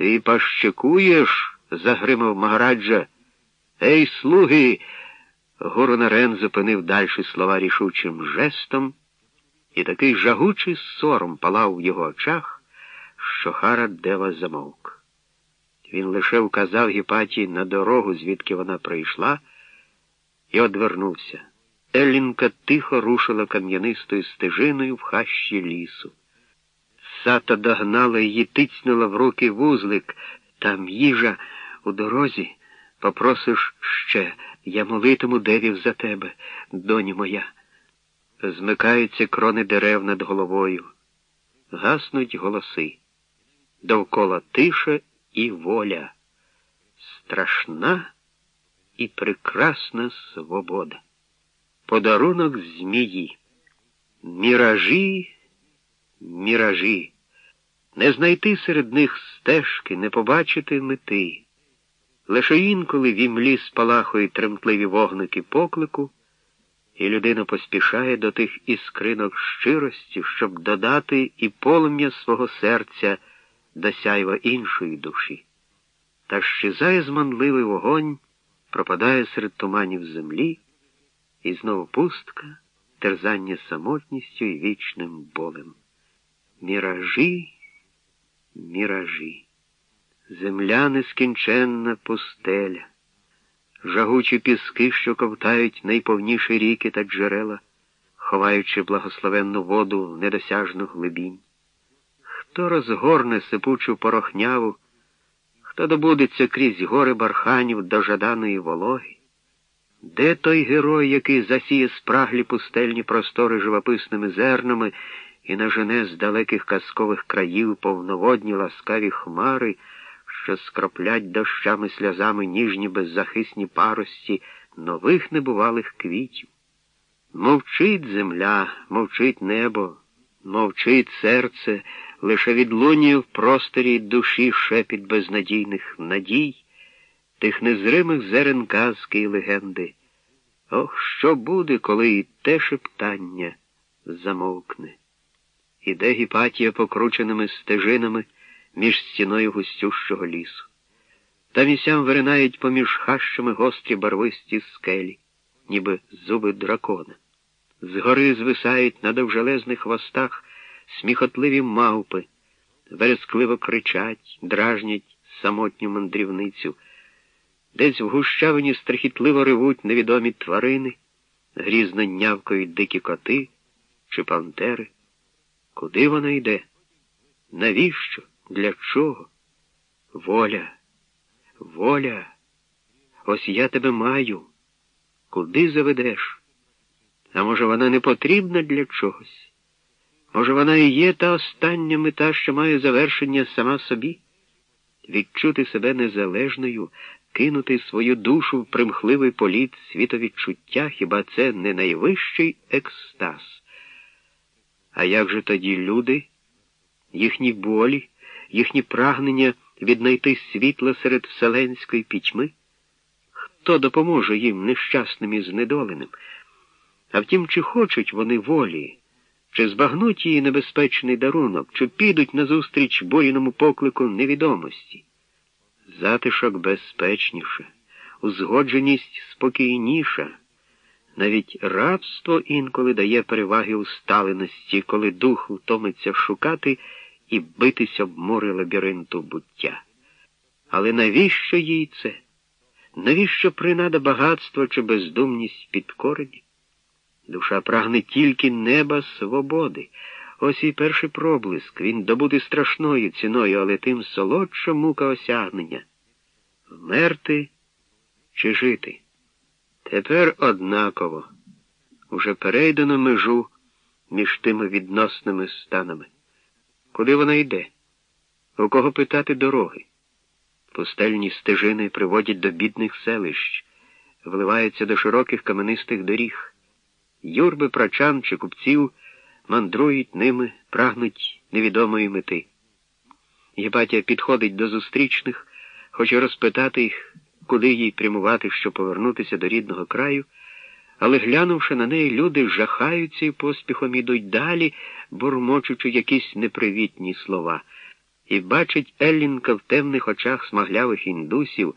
Ти пащикуєш? загримав Магараджа. Ей, слуги! Гурунарен зупинив дальші слова рішучим жестом, і такий жагучий сором палав в його очах, що Хара Дева замовк. Він лише вказав Гіпатії на дорогу, звідки вона прийшла, і одвернувся. Еллінка тихо рушила кам'янистою стежиною в хащі лісу. Сата догнала її, тицнула в руки вузлик. Там їжа у дорозі. Попросиш ще, я молитиму девів за тебе, доні моя. Змикаються крони дерев над головою, гаснуть голоси. Довкола тиша і воля, страшна і прекрасна свобода. Подарунок змії, міражі, міражі, не знайти серед них стежки, не побачити мети. Лише інколи в імлі спалахують тремтливі вогники поклику, і людина поспішає до тих іскринок щирості, щоб додати і полум'я свого серця до сяйва іншої душі. Та щезає зманливий вогонь, пропадає серед туманів землі, і знову пустка, терзання самотністю і вічним болем. Міражі, міражі. Земля нескінченна пустеля, жагучі піски, що ковтають найповніші ріки та джерела, ховаючи благословенну воду в недосяжну глибінь. Хто розгорне сипучу порохняву, хто добудеться крізь гори барханів до жаданої вологи? Де той герой, який засіє спраглі пустельні простори живописними зернами і нажене з далеких казкових країв повноводні ласкаві хмари? що скроплять дощами сльозами ніжні беззахисні парості нових небувалих квітів. Мовчить земля, мовчить небо, мовчить серце, лише відлунює в просторі душі шепіт безнадійних надій, тих незримих зерен казки і легенди. Ох, що буде, коли і те шептання замовкне? Іде Гіпатія покрученими стежинами між стіною густющого лісу. Там і сям виринають поміж хащами гострі барвисті скелі, ніби зуби дракона. Згори звисають на довжелезних хвостах сміхотливі мавпи, верескливо кричать, дражнять самотню мандрівницю. Десь в гущавині страхітливо ревуть невідомі тварини, грізно нявкають дикі коти чи пантери. Куди вона йде? Навіщо? Для чого? Воля, воля, ось я тебе маю. Куди заведеш? А може, вона не потрібна для чогось? Може, вона і є та остання мета, що має завершення сама собі? Відчути себе незалежною, кинути свою душу в примхливий політ світовідчуття, хіба це не найвищий екстаз? А як же тоді люди, їхні болі? їхні прагнення віднайти світло серед вселенської пітьми? Хто допоможе їм нещасним і знедоленим? А втім, чи хочуть вони волі, чи збагнуть її небезпечний дарунок, чи підуть назустріч боїному поклику невідомості? Затишок безпечніше, узгодженість спокійніша. Навіть рабство інколи дає переваги усталеності, коли дух втомиться шукати і битися в море лабіринту буття. Але навіщо їй це? Навіщо принада багатства чи бездумність підкорені? Душа прагне тільки неба свободи. Ось і перший проблиск. Він добути страшною ціною, але тим солодша мука осягнення. Вмерти чи жити? Тепер однаково. Уже перейдено межу між тими відносними станами. Куди вона йде? У кого питати дороги? Пустельні стежини приводять до бідних селищ, вливаються до широких каменистих доріг. Юрби прачан чи купців мандрують ними, прагнуть невідомої мети. Єпатія підходить до зустрічних, хоче розпитати їх, куди їй прямувати, щоб повернутися до рідного краю. Але, глянувши на неї, люди жахаються і поспіхом ідуть далі, бурмочучи якісь непривітні слова. і бачить Еллінка в темних очах смаглявих індусів.